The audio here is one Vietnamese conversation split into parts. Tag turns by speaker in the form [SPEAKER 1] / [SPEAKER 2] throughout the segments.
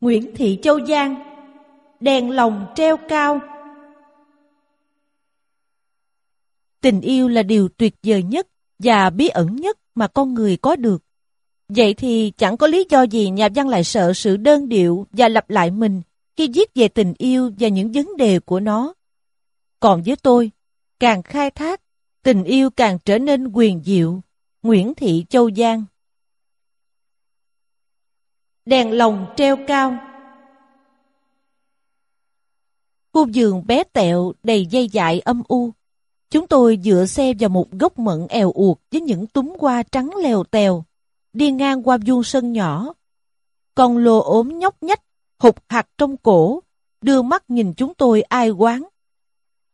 [SPEAKER 1] Nguyễn Thị Châu Giang Đèn lồng treo cao Tình yêu là điều tuyệt vời nhất và bí ẩn nhất mà con người có được. Vậy thì chẳng có lý do gì nhà văn lại sợ sự đơn điệu và lặp lại mình khi viết về tình yêu và những vấn đề của nó. Còn với tôi, càng khai thác, tình yêu càng trở nên quyền diệu. Nguyễn Thị Châu Giang Đèn lồng treo cao Khu giường bé tẹo đầy dây dại âm u. Chúng tôi dựa xe vào một gốc mận èo uột với những túm hoa trắng lèo tèo, đi ngang qua vuông sân nhỏ. Con lô ốm nhóc nhách, hụt hạt trong cổ, đưa mắt nhìn chúng tôi ai quán.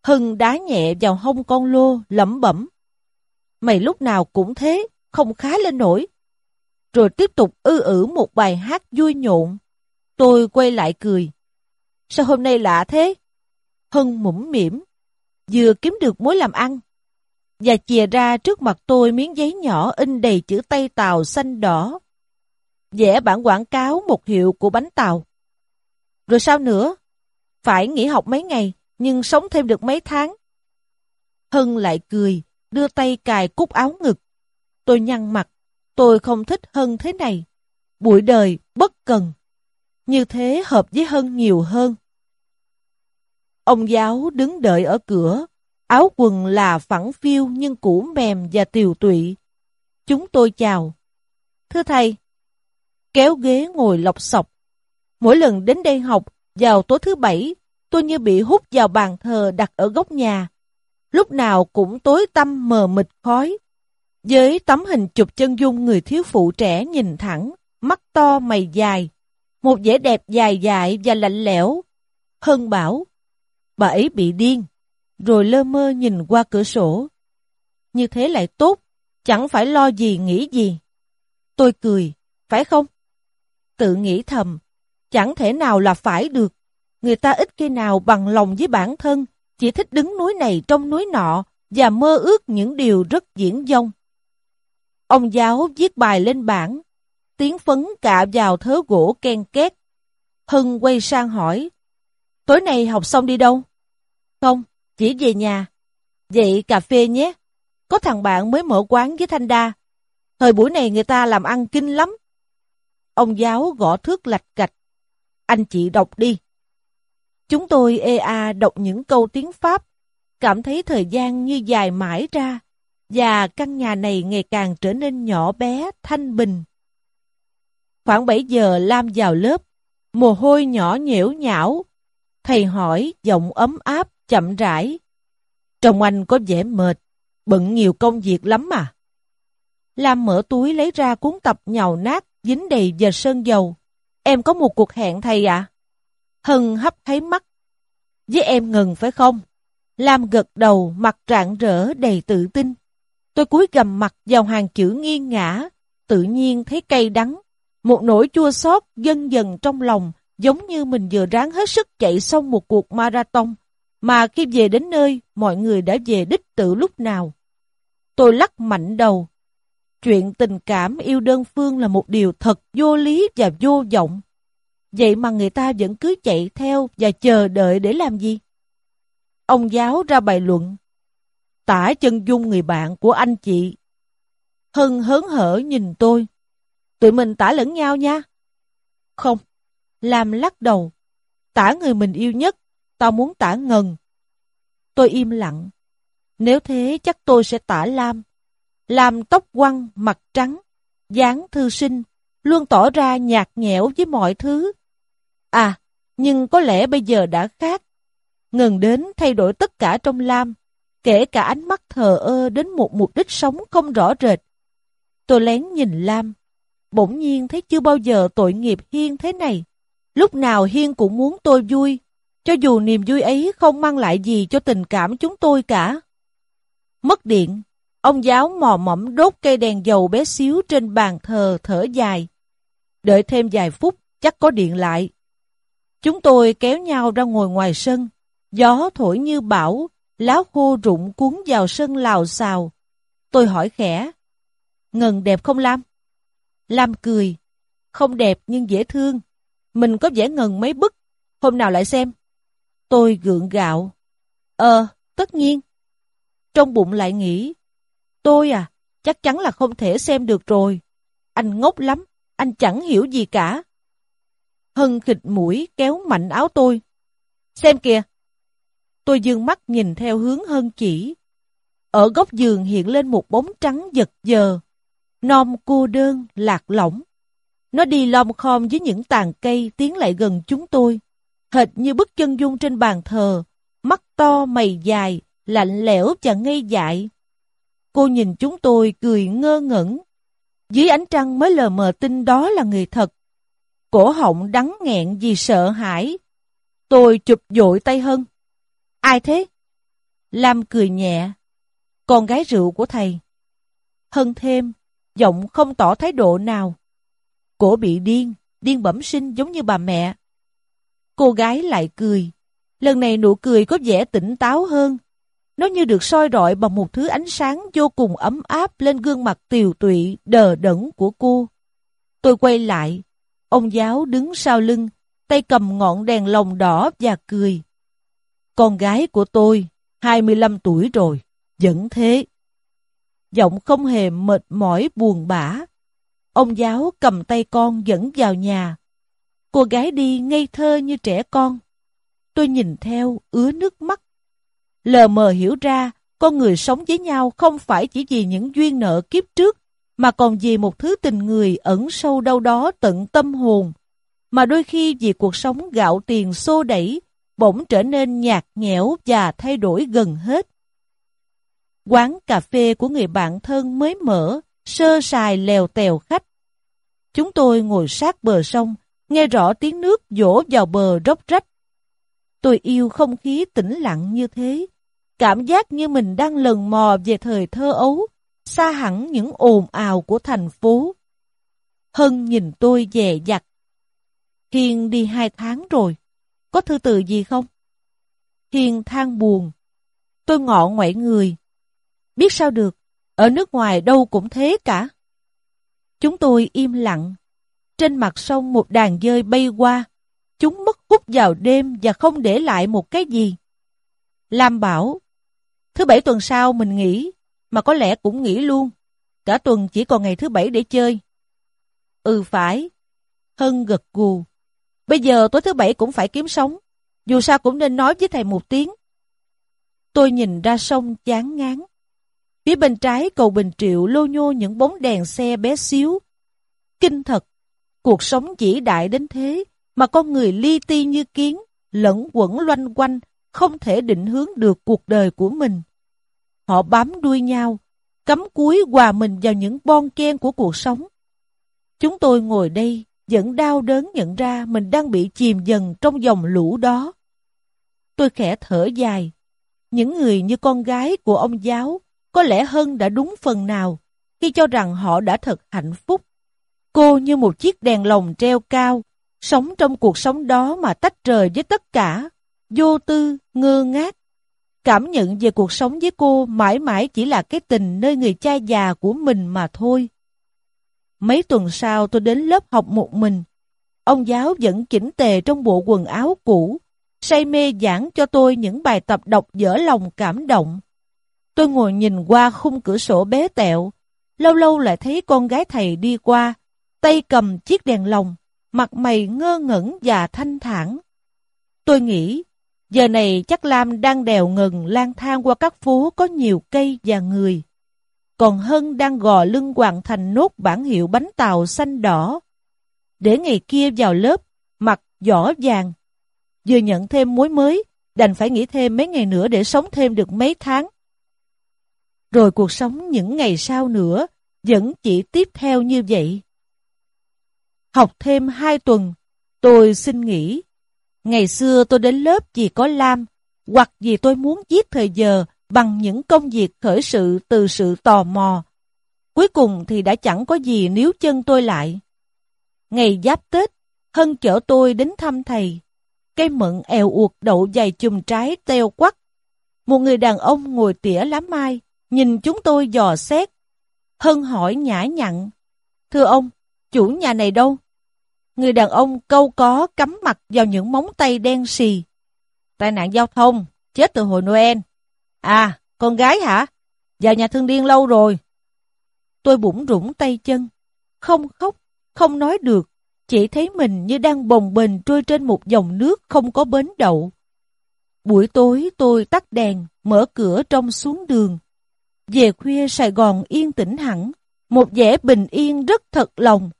[SPEAKER 1] Hưng đá nhẹ vào hông con lô, lẩm bẩm. Mày lúc nào cũng thế, không khá lên nổi. Rồi tiếp tục ư ử một bài hát vui nhộn. Tôi quay lại cười. Sao hôm nay lạ thế? hân mũm mỉm, vừa kiếm được mối làm ăn. Và chìa ra trước mặt tôi miếng giấy nhỏ in đầy chữ Tây Tàu xanh đỏ. Vẽ bản quảng cáo một hiệu của bánh tàu. Rồi sao nữa? Phải nghỉ học mấy ngày, nhưng sống thêm được mấy tháng. hân lại cười, đưa tay cài cúc áo ngực. Tôi nhăn mặt, tôi không thích Hân thế này. buổi đời, bất cần. Như thế hợp với Hân nhiều hơn. Ông giáo đứng đợi ở cửa, áo quần là phẳng phiu nhưng cũ mềm và tiều tụy. Chúng tôi chào. Thưa thầy, kéo ghế ngồi lọc sọc. Mỗi lần đến đây học, vào tối thứ bảy, tôi như bị hút vào bàn thờ đặt ở góc nhà. Lúc nào cũng tối tăm mờ mịt khói. Với tấm hình chụp chân dung người thiếu phụ trẻ nhìn thẳng, mắt to mày dài, một vẻ đẹp dài dài và lạnh lẽo. Hân bảo, bà ấy bị điên, rồi lơ mơ nhìn qua cửa sổ. Như thế lại tốt, chẳng phải lo gì nghĩ gì. Tôi cười, phải không? Tự nghĩ thầm, chẳng thể nào là phải được. Người ta ít khi nào bằng lòng với bản thân, chỉ thích đứng núi này trong núi nọ và mơ ước những điều rất diễn dông. Ông giáo viết bài lên bảng, tiếng phấn cạ vào thớ gỗ ken két. Hưng quay sang hỏi, tối nay học xong đi đâu? Không, chỉ về nhà. Vậy cà phê nhé. Có thằng bạn mới mở quán với Thanh Đa. Thời buổi này người ta làm ăn kinh lắm. Ông giáo gõ thước lạch cạch. Anh chị đọc đi. Chúng tôi ê a đọc những câu tiếng Pháp, cảm thấy thời gian như dài mãi ra, và căn nhà này ngày càng trở nên nhỏ bé, thanh bình. Khoảng 7 giờ Lam vào lớp, mồ hôi nhỏ nhễu nhão. Thầy hỏi, giọng ấm áp, chậm rãi. Trông anh có vẻ mệt, bận nhiều công việc lắm mà. Lam mở túi lấy ra cuốn tập nhàu nát, dính đầy và sơn dầu. Em có một cuộc hẹn thầy ạ. À? Hân hấp thấy mắt. Với em ngừng phải không? Lam gật đầu, mặt rạng rỡ đầy tự tin. Tôi cúi gầm mặt vào hàng chữ nghiêng ngã, tự nhiên thấy cay đắng. Một nỗi chua xót dần dần trong lòng, giống như mình vừa ráng hết sức chạy xong một cuộc marathon, mà khi về đến nơi, mọi người đã về đích tự lúc nào. Tôi lắc mạnh đầu. Chuyện tình cảm yêu đơn phương là một điều thật vô lý và vô vọng. Vậy mà người ta vẫn cứ chạy theo và chờ đợi để làm gì? Ông giáo ra bài luận. Tả chân dung người bạn của anh chị. Hân hớn hở nhìn tôi. Tụi mình tả lẫn nhau nha. Không. Làm lắc đầu. Tả người mình yêu nhất. Tao muốn tả ngần. Tôi im lặng. Nếu thế chắc tôi sẽ tả Lam. Làm tóc quăng, mặt trắng, dáng thư sinh, luôn tỏ ra nhạt nhẽo với mọi thứ. À, nhưng có lẽ bây giờ đã khác. Ngừng đến thay đổi tất cả trong Lam, kể cả ánh mắt thờ ơ đến một mục đích sống không rõ rệt. Tôi lén nhìn Lam, bỗng nhiên thấy chưa bao giờ tội nghiệp Hiên thế này. Lúc nào Hiên cũng muốn tôi vui, cho dù niềm vui ấy không mang lại gì cho tình cảm chúng tôi cả. Mất điện, ông giáo mò mẫm đốt cây đèn dầu bé xíu trên bàn thờ thở dài. Đợi thêm vài phút, chắc có điện lại. Chúng tôi kéo nhau ra ngồi ngoài sân. Gió thổi như bão, lá khô rụng cuốn vào sân lào xào. Tôi hỏi khẽ. Ngân đẹp không Lam? Lam cười. Không đẹp nhưng dễ thương. mình có vẻ ngần mấy bức, hôm nào lại xem. Tôi gượng gạo. Ờ, tất nhiên. Trong bụng lại nghĩ, tôi à, chắc chắn là không thể xem được rồi. Anh ngốc lắm, anh chẳng hiểu gì cả. Hân khịt mũi kéo mạnh áo tôi. Xem kìa. Tôi dương mắt nhìn theo hướng Hân chỉ. Ở góc giường hiện lên một bóng trắng giật giờ. Non cô đơn, lạc lõng. Nó đi lom khom dưới những tàn cây tiến lại gần chúng tôi. Hệt như bức chân dung trên bàn thờ. Mắt to, mày dài, lạnh lẽo và ngây dại. Cô nhìn chúng tôi cười ngơ ngẩn. Dưới ánh trăng mới lờ mờ tin đó là người thật. Cổ họng đắng nghẹn vì sợ hãi. Tôi chụp dội tay Hân. Ai thế? Lam cười nhẹ. Con gái rượu của thầy. Hân thêm, giọng không tỏ thái độ nào. Cổ bị điên, điên bẩm sinh giống như bà mẹ. Cô gái lại cười. Lần này nụ cười có vẻ tỉnh táo hơn. Nó như được soi rọi bằng một thứ ánh sáng vô cùng ấm áp lên gương mặt tiều tụy, đờ đẫn của cô. Tôi quay lại. Ông giáo đứng sau lưng, tay cầm ngọn đèn lồng đỏ và cười. Con gái của tôi, 25 tuổi rồi, vẫn thế. Giọng không hề mệt mỏi buồn bã. Ông giáo cầm tay con dẫn vào nhà. Cô gái đi ngây thơ như trẻ con. Tôi nhìn theo, ứa nước mắt. Lờ mờ hiểu ra, con người sống với nhau không phải chỉ vì những duyên nợ kiếp trước, mà còn vì một thứ tình người ẩn sâu đâu đó tận tâm hồn. Mà đôi khi vì cuộc sống gạo tiền xô đẩy, bỗng trở nên nhạt nhẽo và thay đổi gần hết. Quán cà phê của người bạn thân mới mở, sơ sài lèo tèo khách. Chúng tôi ngồi sát bờ sông, nghe rõ tiếng nước dỗ vào bờ róc rách. Tôi yêu không khí tĩnh lặng như thế, cảm giác như mình đang lần mò về thời thơ ấu, xa hẳn những ồn ào của thành phố. Hân nhìn tôi dè dặt. Hiền đi hai tháng rồi, có thư từ gì không? Hiền than buồn. Tôi ngọ ngoại người. Biết sao được, ở nước ngoài đâu cũng thế cả. Chúng tôi im lặng. Trên mặt sông một đàn dơi bay qua. Chúng mất hút vào đêm và không để lại một cái gì. Lam bảo, thứ bảy tuần sau mình nghỉ, mà có lẽ cũng nghỉ luôn. Cả tuần chỉ còn ngày thứ bảy để chơi. Ừ phải. Hân gật gù. Bây giờ tối thứ bảy cũng phải kiếm sống. Dù sao cũng nên nói với thầy một tiếng. Tôi nhìn ra sông chán ngán. Phía bên trái cầu Bình Triệu lô nhô những bóng đèn xe bé xíu. Kinh thật, cuộc sống chỉ đại đến thế mà con người li ti như kiến, lẫn quẩn loanh quanh, không thể định hướng được cuộc đời của mình. Họ bám đuôi nhau, cắm cúi hòa mình vào những bon ken của cuộc sống. Chúng tôi ngồi đây vẫn đau đớn nhận ra mình đang bị chìm dần trong dòng lũ đó. Tôi khẽ thở dài. Những người như con gái của ông giáo có lẽ hơn đã đúng phần nào khi cho rằng họ đã thật hạnh phúc. Cô như một chiếc đèn lồng treo cao, sống trong cuộc sống đó mà tách rời với tất cả, vô tư, ngơ ngác. Cảm nhận về cuộc sống với cô mãi mãi chỉ là cái tình nơi người cha già của mình mà thôi. Mấy tuần sau tôi đến lớp học một mình. Ông giáo vẫn chỉnh tề trong bộ quần áo cũ, say mê giảng cho tôi những bài tập đọc dở lòng cảm động. Tôi ngồi nhìn qua khung cửa sổ bé tẹo, lâu lâu lại thấy con gái thầy đi qua, tay cầm chiếc đèn lồng, mặt mày ngơ ngẩn và thanh thản. Tôi nghĩ, giờ này chắc Lam đang đèo ngừng lang thang qua các phố có nhiều cây và người. Còn Hân đang gò lưng hoàn thành nốt bản hiệu bánh tàu xanh đỏ. Để ngày kia vào lớp, mặc giỏ vàng. Vừa nhận thêm mối mới, đành phải nghỉ thêm mấy ngày nữa để sống thêm được mấy tháng. Rồi cuộc sống những ngày sau nữa vẫn chỉ tiếp theo như vậy. Học thêm hai tuần, tôi xin nghỉ. Ngày xưa tôi đến lớp vì có Lam, hoặc vì tôi muốn giết thời giờ bằng những công việc khởi sự từ sự tò mò. Cuối cùng thì đã chẳng có gì níu chân tôi lại. Ngày giáp Tết, Hân chở tôi đến thăm thầy. Cây mận èo uột đậu dày chùm trái teo quắc. Một người đàn ông ngồi tỉa lá mai, nhìn chúng tôi dò xét. Hân hỏi nhã nhặn. Thưa ông, chủ nhà này đâu? Người đàn ông câu có cắm mặt vào những móng tay đen xì. Tai nạn giao thông, chết từ hồi Noel. À, con gái hả? Vào nhà thương điên lâu rồi. Tôi bủng rủng tay chân, không khóc, không nói được, chỉ thấy mình như đang bồng bềnh trôi trên một dòng nước không có bến đậu. Buổi tối tôi tắt đèn, mở cửa trong xuống đường. Về khuya Sài Gòn yên tĩnh hẳn, một vẻ bình yên rất thật lòng.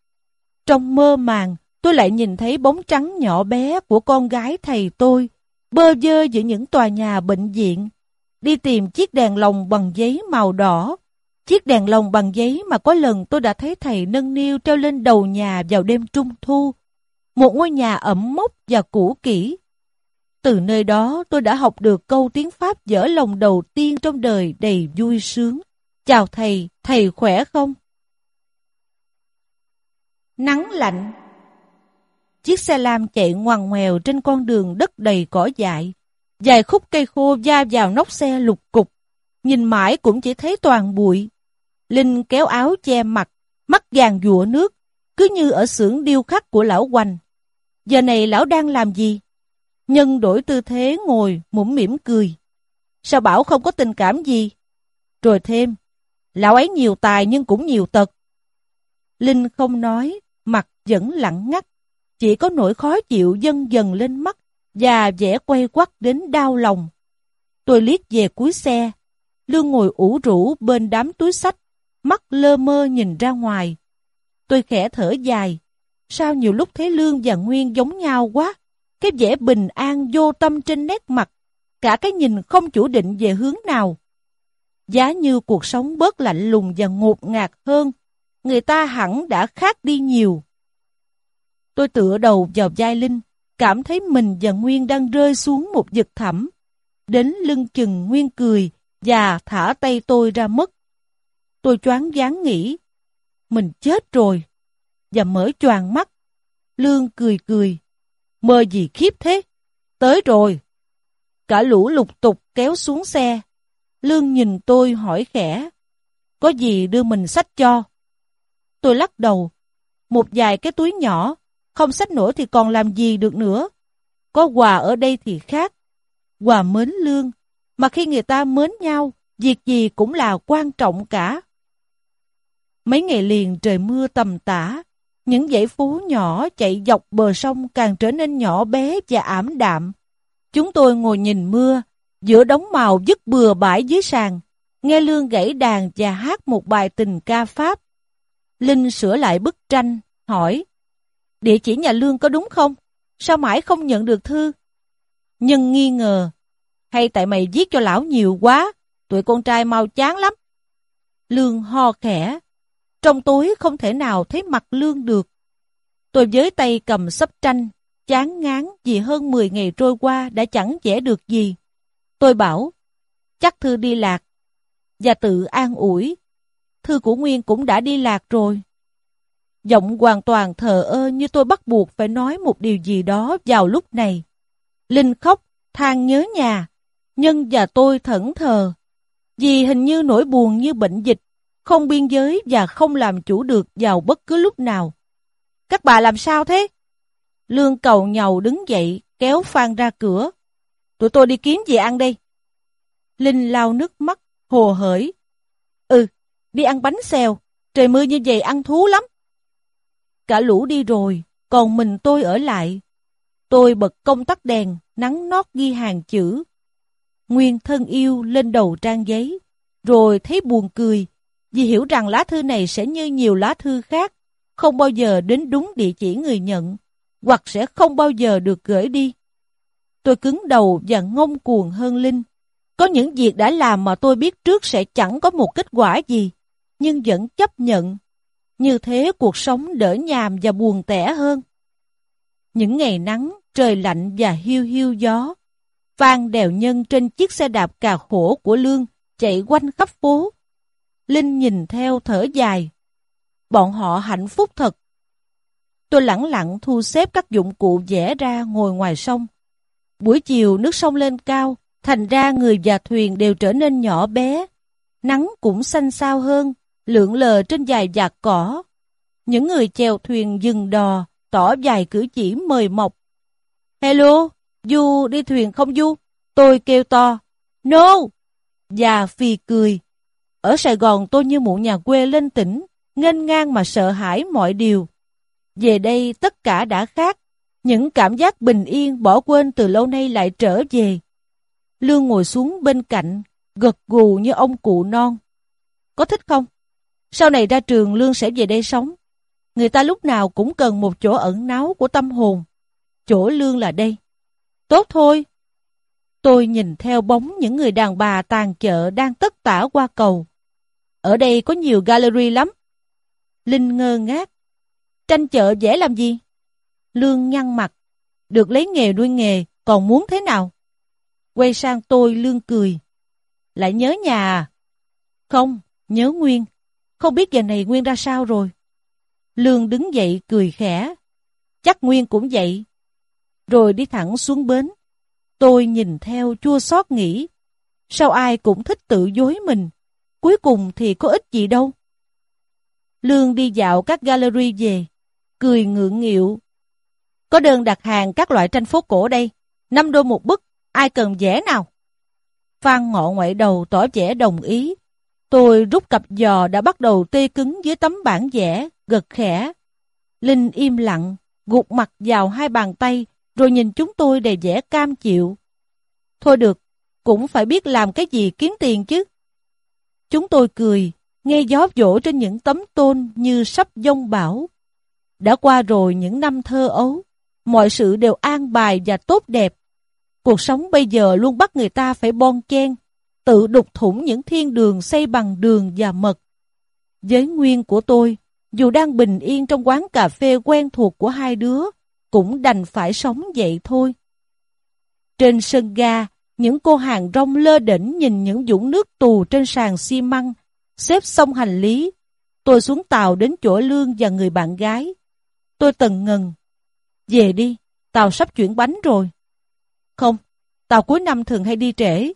[SPEAKER 1] Trong mơ màng, tôi lại nhìn thấy bóng trắng nhỏ bé của con gái thầy tôi, bơ vơ giữa những tòa nhà bệnh viện, đi tìm chiếc đèn lồng bằng giấy màu đỏ. Chiếc đèn lồng bằng giấy mà có lần tôi đã thấy thầy nâng niu treo lên đầu nhà vào đêm trung thu. Một ngôi nhà ẩm mốc và cũ kỹ. Từ nơi đó tôi đã học được câu tiếng Pháp dở lòng đầu tiên trong đời đầy vui sướng. Chào thầy, thầy khỏe không? Nắng lạnh Chiếc xe lam chạy ngoằn ngoèo trên con đường đất đầy cỏ dại. Dài khúc cây khô da vào nóc xe lục cục. Nhìn mãi cũng chỉ thấy toàn bụi. Linh kéo áo che mặt, mắt vàng dụa nước, cứ như ở xưởng điêu khắc của lão Hoành. Giờ này lão đang làm gì? Nhân đổi tư thế ngồi, mũm mỉm cười. Sao bảo không có tình cảm gì? Rồi thêm, lão ấy nhiều tài nhưng cũng nhiều tật. Linh không nói, mặt vẫn lặng ngắt. Chỉ có nỗi khó chịu dần dần lên mắt và vẻ quay quắt đến đau lòng. Tôi liếc về cuối xe. Lương ngồi ủ rũ bên đám túi sách, mắt lơ mơ nhìn ra ngoài. Tôi khẽ thở dài. Sao nhiều lúc thấy Lương và Nguyên giống nhau quá? Cái vẻ bình an vô tâm trên nét mặt, cả cái nhìn không chủ định về hướng nào. Giá như cuộc sống bớt lạnh lùng và ngột ngạt hơn, người ta hẳn đã khác đi nhiều. Tôi tựa đầu vào vai Linh, cảm thấy mình và Nguyên đang rơi xuống một vực thẳm. Đến lưng chừng Nguyên cười và thả tay tôi ra mất. Tôi choáng dáng nghĩ, mình chết rồi, và mở choàng mắt. Lương cười cười, mơ gì khiếp thế, tới rồi. Cả lũ lục tục kéo xuống xe. Lương nhìn tôi hỏi khẽ, có gì đưa mình sách cho? Tôi lắc đầu, một vài cái túi nhỏ, không sách nổi thì còn làm gì được nữa. Có quà ở đây thì khác. Quà mến lương, mà khi người ta mến nhau, việc gì cũng là quan trọng cả. Mấy ngày liền trời mưa tầm tã, những dãy phố nhỏ chạy dọc bờ sông càng trở nên nhỏ bé và ảm đạm. Chúng tôi ngồi nhìn mưa, giữa đống màu dứt bừa bãi dưới sàn, nghe Lương gãy đàn và hát một bài tình ca Pháp. Linh sửa lại bức tranh, hỏi, địa chỉ nhà Lương có đúng không? Sao mãi không nhận được thư? Nhân nghi ngờ, hay tại mày viết cho lão nhiều quá, tụi con trai mau chán lắm. Lương ho khẽ, trong tối không thể nào thấy mặt Lương được. Tôi với tay cầm sấp tranh, chán ngán vì hơn 10 ngày trôi qua đã chẳng vẽ được gì. Tôi bảo, chắc Thư đi lạc, và tự an ủi. Thư của Nguyên cũng đã đi lạc rồi. Giọng hoàn toàn thờ ơ như tôi bắt buộc phải nói một điều gì đó vào lúc này. Linh khóc, than nhớ nhà. Nhân và tôi thẫn thờ. Vì hình như nỗi buồn như bệnh dịch, không biên giới và không làm chủ được vào bất cứ lúc nào. Các bà làm sao thế? Lương cầu nhầu đứng dậy, kéo Phan ra cửa. Tụi tôi đi kiếm gì ăn đây? Linh lau nước mắt, hồ hởi. Ừ, đi ăn bánh xèo, trời mưa như vậy ăn thú lắm. Cả lũ đi rồi, còn mình tôi ở lại. Tôi bật công tắc đèn, nắng nót ghi hàng chữ. Nguyên thân yêu lên đầu trang giấy, rồi thấy buồn cười, vì hiểu rằng lá thư này sẽ như nhiều lá thư khác, không bao giờ đến đúng địa chỉ người nhận, hoặc sẽ không bao giờ được gửi đi. Tôi cứng đầu và ngông cuồng hơn Linh. Có những việc đã làm mà tôi biết trước sẽ chẳng có một kết quả gì, nhưng vẫn chấp nhận. Như thế cuộc sống đỡ nhàm và buồn tẻ hơn. Những ngày nắng, trời lạnh và hiu hiu gió. Phan đèo nhân trên chiếc xe đạp cà khổ của Lương chạy quanh khắp phố. Linh nhìn theo thở dài. Bọn họ hạnh phúc thật. Tôi lặng lặng thu xếp các dụng cụ vẽ ra ngồi ngoài sông. Buổi chiều nước sông lên cao, thành ra người và thuyền đều trở nên nhỏ bé. Nắng cũng xanh xao hơn, lượn lờ trên dài vạt cỏ. Những người chèo thuyền dừng đò, tỏ dài cử chỉ mời mọc. Hello, Du đi thuyền không Du? Tôi kêu to. No! Và Phi cười. Ở Sài Gòn tôi như mụ nhà quê lên tỉnh, nghênh ngang mà sợ hãi mọi điều. Về đây tất cả đã khác. Những cảm giác bình yên bỏ quên từ lâu nay lại trở về. Lương ngồi xuống bên cạnh, gật gù như ông cụ non. Có thích không? Sau này ra trường Lương sẽ về đây sống. Người ta lúc nào cũng cần một chỗ ẩn náu của tâm hồn. Chỗ Lương là đây. Tốt thôi. Tôi nhìn theo bóng những người đàn bà tàn chợ đang tất tả qua cầu. Ở đây có nhiều gallery lắm. Linh ngơ ngác. Tranh chợ dễ làm gì? Lương nhăn mặt. Được lấy nghề nuôi nghề, còn muốn thế nào? Quay sang tôi Lương cười. Lại nhớ nhà à? Không, nhớ Nguyên. Không biết giờ này Nguyên ra sao rồi. Lương đứng dậy cười khẽ. Chắc Nguyên cũng vậy. Rồi đi thẳng xuống bến. Tôi nhìn theo chua xót nghĩ. Sao ai cũng thích tự dối mình. Cuối cùng thì có ích gì đâu. Lương đi dạo các gallery về. Cười ngượng nghịu. Có đơn đặt hàng các loại tranh phố cổ đây. 5 đô một bức. Ai cần vẽ nào? Phan ngọ ngoại đầu tỏ vẻ đồng ý. Tôi rút cặp giò đã bắt đầu tê cứng dưới tấm bản vẽ, gật khẽ. Linh im lặng, gục mặt vào hai bàn tay, rồi nhìn chúng tôi đầy vẻ cam chịu. Thôi được, cũng phải biết làm cái gì kiếm tiền chứ. Chúng tôi cười, nghe gió vỗ trên những tấm tôn như sắp dông bão. Đã qua rồi những năm thơ ấu, mọi sự đều an bài và tốt đẹp. Cuộc sống bây giờ luôn bắt người ta phải bon chen, tự đục thủng những thiên đường xây bằng đường và mật. Giới nguyên của tôi, dù đang bình yên trong quán cà phê quen thuộc của hai đứa, cũng đành phải sống vậy thôi. Trên sân ga, những cô hàng rong lơ đỉnh nhìn những dũng nước tù trên sàn xi măng, xếp xong hành lý. Tôi xuống tàu đến chỗ Lương và người bạn gái. Tôi tần ngần. Về đi, tàu sắp chuyển bánh rồi. Không, tàu cuối năm thường hay đi trễ.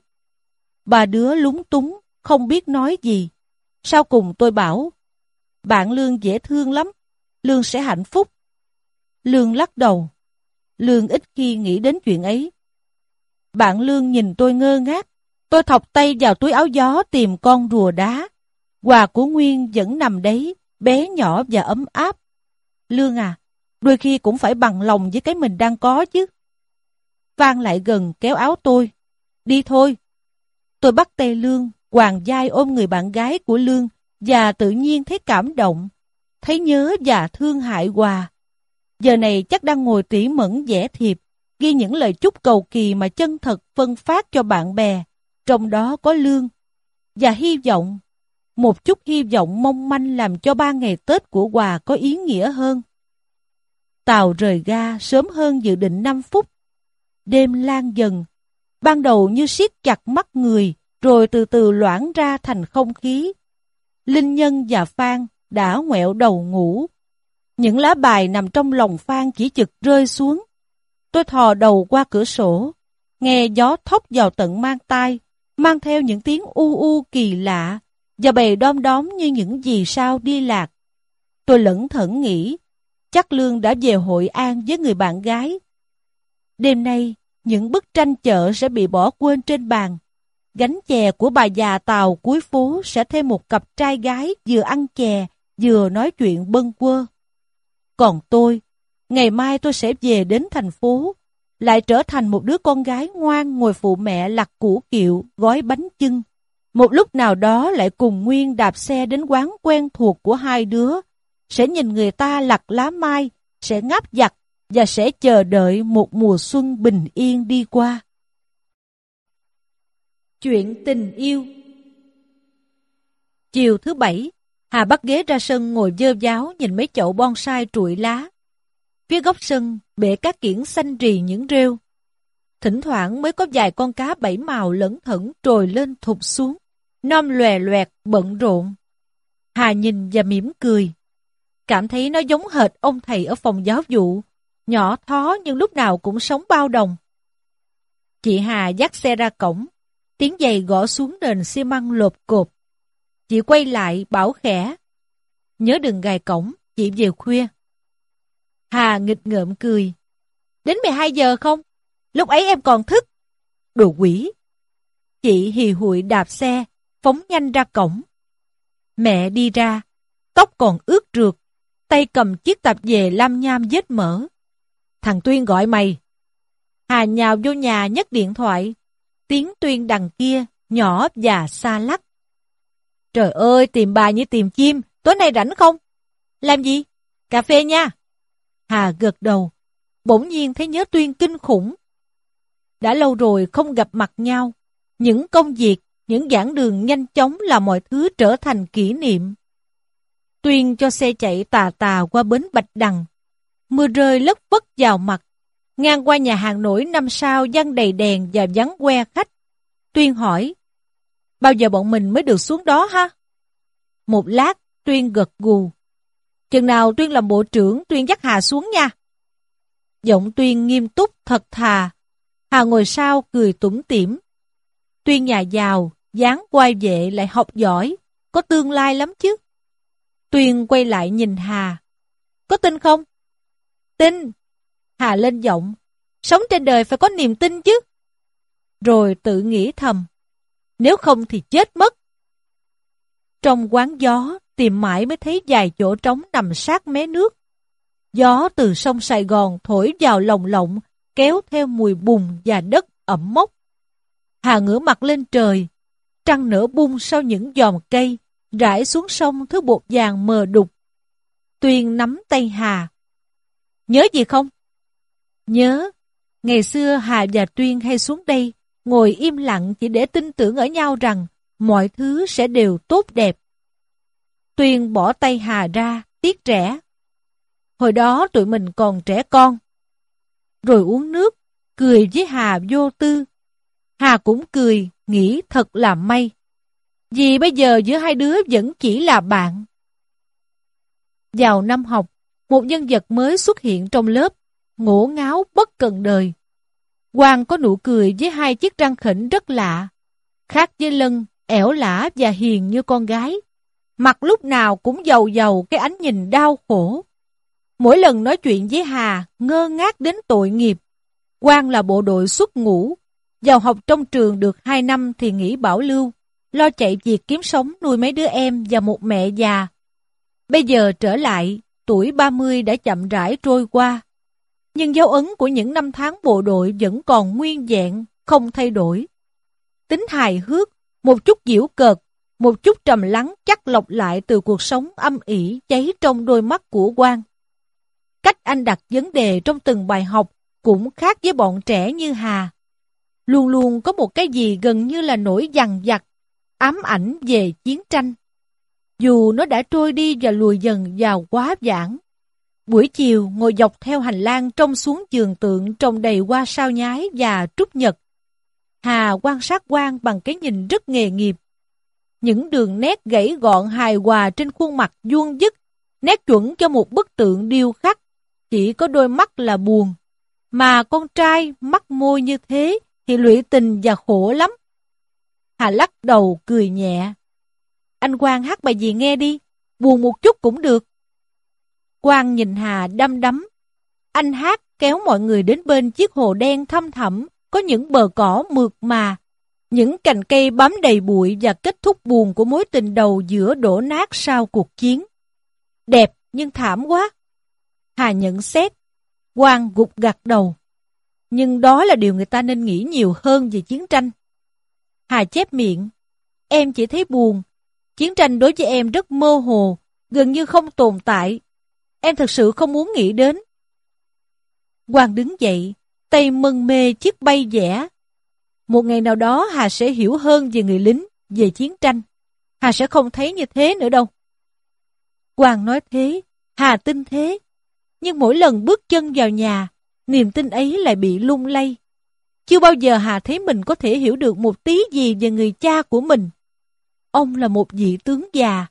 [SPEAKER 1] Bà đứa lúng túng, không biết nói gì. Sau cùng tôi bảo, bạn Lương dễ thương lắm, Lương sẽ hạnh phúc. Lương lắc đầu. Lương ít khi nghĩ đến chuyện ấy. Bạn Lương nhìn tôi ngơ ngác. Tôi thọc tay vào túi áo gió tìm con rùa đá. Quà của Nguyên vẫn nằm đấy, bé nhỏ và ấm áp. Lương à, đôi khi cũng phải bằng lòng với cái mình đang có chứ. Vang lại gần kéo áo tôi. Đi thôi. Tôi bắt tay Lương, hoàng giai ôm người bạn gái của Lương và tự nhiên thấy cảm động. Thấy nhớ và thương hại Hòa. Giờ này chắc đang ngồi tỉ mẫn vẽ thiệp, ghi những lời chúc cầu kỳ mà chân thật phân phát cho bạn bè, trong đó có lương. Và hy vọng, một chút hy vọng mong manh làm cho ba ngày Tết của Hòa có ý nghĩa hơn. Tàu rời ga sớm hơn dự định 5 phút. Đêm lan dần, ban đầu như siết chặt mắt người, rồi từ từ loãng ra thành không khí. Linh Nhân và Phan đã ngoẹo đầu ngủ, những lá bài nằm trong lòng Phan chỉ chực rơi xuống. Tôi thò đầu qua cửa sổ, nghe gió thốc vào tận mang tai, mang theo những tiếng u u kỳ lạ, và bầy đom đóm như những gì sao đi lạc. Tôi lẫn thẩn nghĩ, chắc Lương đã về Hội An với người bạn gái. Đêm nay, những bức tranh chợ sẽ bị bỏ quên trên bàn. Gánh chè của bà già Tàu cuối phố sẽ thêm một cặp trai gái vừa ăn chè, vừa nói chuyện bâng quơ. Còn tôi, ngày mai tôi sẽ về đến thành phố, lại trở thành một đứa con gái ngoan ngồi phụ mẹ lặt củ kiệu, gói bánh chưng. Một lúc nào đó lại cùng Nguyên đạp xe đến quán quen thuộc của hai đứa, sẽ nhìn người ta lặt lá mai, sẽ ngáp giặt và sẽ chờ đợi một mùa xuân bình yên đi qua. Chuyện tình yêu Chiều thứ bảy, Hà bắt ghế ra sân ngồi dơ giáo nhìn mấy chậu bonsai trụi lá. Phía góc sân, bể các kiển xanh rì những rêu. Thỉnh thoảng mới có vài con cá bảy màu lẫn thẩn trồi lên thụt xuống, non lòe loẹt, bận rộn. Hà nhìn và mỉm cười. Cảm thấy nó giống hệt ông thầy ở phòng giáo vụ, nhỏ thó nhưng lúc nào cũng sống bao đồng. Chị Hà dắt xe ra cổng, tiếng giày gõ xuống nền xi măng lột cột. Chị quay lại bảo khẽ. Nhớ đừng gài cổng, chị về khuya. Hà nghịch ngợm cười. Đến 12 giờ không? Lúc ấy em còn thức. Đồ quỷ. Chị hì hụi đạp xe, phóng nhanh ra cổng. Mẹ đi ra, tóc còn ướt rượt, tay cầm chiếc tạp dề lam nham vết mỡ. Thằng Tuyên gọi mày. Hà nhào vô nhà nhấc điện thoại. Tiếng Tuyên đằng kia, nhỏ và xa lắc. Trời ơi, tìm bà như tìm chim, tối nay rảnh không? Làm gì? Cà phê nha. Hà gật đầu, bỗng nhiên thấy nhớ Tuyên kinh khủng. Đã lâu rồi không gặp mặt nhau, những công việc, những giảng đường nhanh chóng là mọi thứ trở thành kỷ niệm. Tuyên cho xe chạy tà tà qua bến Bạch Đằng. Mưa rơi lất vất vào mặt. Ngang qua nhà hàng nổi năm sao dăng đầy đèn và vắng que khách. Tuyên hỏi, bao giờ bọn mình mới được xuống đó ha? Một lát, Tuyên gật gù. Chừng nào Tuyên làm bộ trưởng, Tuyên dắt Hà xuống nha. Giọng Tuyên nghiêm túc thật thà. Hà ngồi sau cười tủm tỉm. Tuyên nhà giàu, dáng quay vệ lại học giỏi, có tương lai lắm chứ. Tuyên quay lại nhìn Hà. Có tin không? Tin. Hà lên giọng. Sống trên đời phải có niềm tin chứ. Rồi tự nghĩ thầm. Nếu không thì chết mất. Trong quán gió, tìm mãi mới thấy vài chỗ trống nằm sát mé nước. Gió từ sông Sài Gòn thổi vào lồng lộng, kéo theo mùi bùn và đất ẩm mốc. Hà ngửa mặt lên trời, trăng nở bung sau những giòm cây, rải xuống sông thứ bột vàng mờ đục. Tuyên nắm tay Hà. Nhớ gì không? Nhớ, ngày xưa Hà và Tuyên hay xuống đây, ngồi im lặng chỉ để tin tưởng ở nhau rằng mọi thứ sẽ đều tốt đẹp. Tuyên bỏ tay Hà ra, tiếc trẻ. Hồi đó tụi mình còn trẻ con. Rồi uống nước, cười với Hà vô tư. Hà cũng cười, nghĩ thật là may. Vì bây giờ giữa hai đứa vẫn chỉ là bạn. Vào năm học, một nhân vật mới xuất hiện trong lớp, ngổ ngáo bất cần đời. Quang có nụ cười với hai chiếc răng khỉnh rất lạ, khác với Lân, ẻo lả và hiền như con gái. Mặt lúc nào cũng giàu giàu cái ánh nhìn đau khổ. Mỗi lần nói chuyện với Hà, ngơ ngác đến tội nghiệp. Quang là bộ đội xuất ngũ, vào học trong trường được 2 năm thì nghỉ bảo lưu, lo chạy việc kiếm sống nuôi mấy đứa em và một mẹ già. Bây giờ trở lại, tuổi 30 đã chậm rãi trôi qua. Nhưng dấu ấn của những năm tháng bộ đội vẫn còn nguyên vẹn, không thay đổi. Tính hài hước, một chút diễu cợt, một chút trầm lắng chắc lọc lại từ cuộc sống âm ỉ cháy trong đôi mắt của quan. Cách anh đặt vấn đề trong từng bài học cũng khác với bọn trẻ như Hà. Luôn luôn có một cái gì gần như là nỗi dằn vặt, ám ảnh về chiến tranh. Dù nó đã trôi đi và lùi dần vào quá giảng. Buổi chiều ngồi dọc theo hành lang trông xuống giường tượng trông đầy hoa sao nhái và trúc nhật. Hà quan sát quan bằng cái nhìn rất nghề nghiệp. Những đường nét gãy gọn hài hòa trên khuôn mặt vuông dứt, nét chuẩn cho một bức tượng điêu khắc. Chỉ có đôi mắt là buồn. Mà con trai mắt môi như thế thì lụy tình và khổ lắm. Hà lắc đầu cười nhẹ. Anh Quang hát bài gì nghe đi, buồn một chút cũng được. Quang nhìn Hà đăm đắm. Anh hát kéo mọi người đến bên chiếc hồ đen thăm thẳm, có những bờ cỏ mượt mà, những cành cây bám đầy bụi và kết thúc buồn của mối tình đầu giữa đổ nát sau cuộc chiến. Đẹp nhưng thảm quá. Hà nhận xét. Quang gục gặt đầu. Nhưng đó là điều người ta nên nghĩ nhiều hơn về chiến tranh. Hà chép miệng. Em chỉ thấy buồn. Chiến tranh đối với em rất mơ hồ, gần như không tồn tại. Em thật sự không muốn nghĩ đến. Hoàng đứng dậy, tay mân mê chiếc bay vẽ. Một ngày nào đó Hà sẽ hiểu hơn về người lính, về chiến tranh. Hà sẽ không thấy như thế nữa đâu. Hoàng nói thế, Hà tin thế. Nhưng mỗi lần bước chân vào nhà, niềm tin ấy lại bị lung lay. Chưa bao giờ Hà thấy mình có thể hiểu được một tí gì về người cha của mình. Ông là một vị tướng già.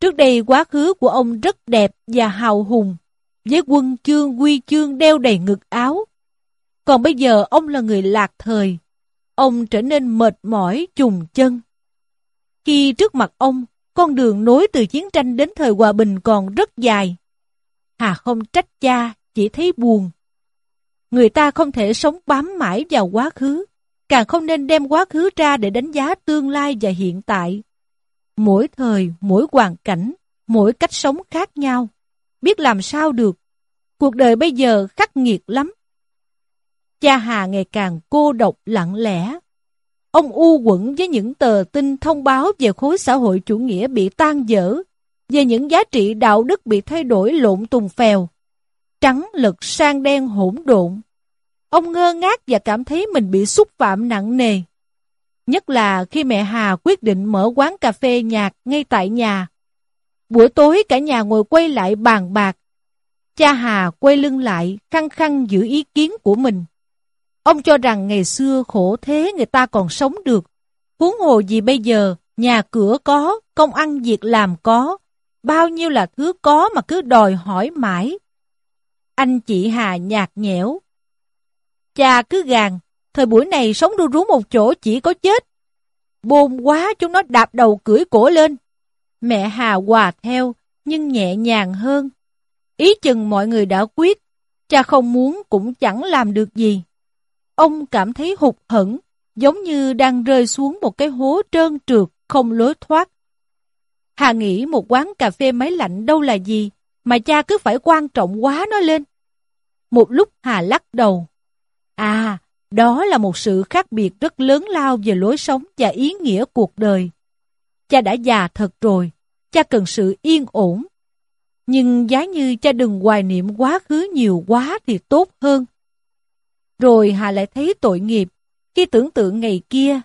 [SPEAKER 1] Trước đây quá khứ của ông rất đẹp và hào hùng, với quân chương quy chương đeo đầy ngực áo. Còn bây giờ ông là người lạc thời. Ông trở nên mệt mỏi trùng chân. Khi trước mặt ông, con đường nối từ chiến tranh đến thời hòa bình còn rất dài. Hà không trách cha chỉ thấy buồn. Người ta không thể sống bám mãi vào quá khứ, càng không nên đem quá khứ ra để đánh giá tương lai và hiện tại. Mỗi thời, mỗi hoàn cảnh, mỗi cách sống khác nhau. Biết làm sao được. Cuộc đời bây giờ khắc nghiệt lắm. Cha Hà ngày càng cô độc lặng lẽ. Ông u quẩn với những tờ tin thông báo về khối xã hội chủ nghĩa bị tan dở, về những giá trị đạo đức bị thay đổi lộn tùng phèo. Trắng lật sang đen hỗn độn. Ông ngơ ngác và cảm thấy mình bị xúc phạm nặng nề. Nhất là khi mẹ Hà quyết định mở quán cà phê nhạc ngay tại nhà. Buổi tối cả nhà ngồi quay lại bàn bạc. Cha Hà quay lưng lại, khăng khăng giữ ý kiến của mình. Ông cho rằng ngày xưa khổ thế người ta còn sống được. Huống hồ gì bây giờ, nhà cửa có, công ăn việc làm có. Bao nhiêu là thứ có mà cứ đòi hỏi mãi. Anh chị Hà nhạt nhẽo. Cha cứ gàn, thời buổi này sống đu rú một chỗ chỉ có chết. Bồn quá chúng nó đạp đầu cưỡi cổ lên. Mẹ Hà hòa theo, nhưng nhẹ nhàng hơn. Ý chừng mọi người đã quyết, cha không muốn cũng chẳng làm được gì. Ông cảm thấy hụt hẫng, giống như đang rơi xuống một cái hố trơn trượt, không lối thoát. Hà nghĩ một quán cà phê máy lạnh đâu là gì, mà cha cứ phải quan trọng quá nó lên. Một lúc Hà lắc đầu. À, đó là một sự khác biệt rất lớn lao về lối sống và ý nghĩa cuộc đời. Cha đã già thật rồi, cha cần sự yên ổn. Nhưng giá như cha đừng hoài niệm quá khứ nhiều quá thì tốt hơn. Rồi Hà lại thấy tội nghiệp, khi tưởng tượng ngày kia,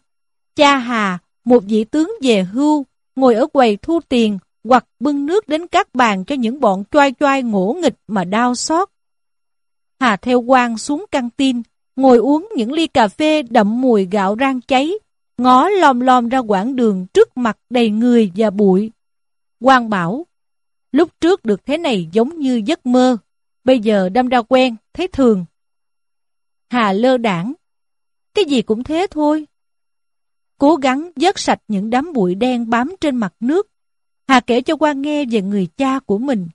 [SPEAKER 1] cha Hà, một vị tướng về hưu, ngồi ở quầy thu tiền hoặc bưng nước đến các bàn cho những bọn choai choai ngỗ nghịch mà đau xót. Hà theo quan xuống căng tin, ngồi uống những ly cà phê đậm mùi gạo rang cháy, ngó lom lom ra quãng đường trước mặt đầy người và bụi. Quang bảo, lúc trước được thế này giống như giấc mơ, bây giờ đâm ra quen, thấy thường. Hà lơ đảng, cái gì cũng thế thôi. Cố gắng dớt sạch những đám bụi đen bám trên mặt nước. Hà kể cho Quang nghe về người cha của mình.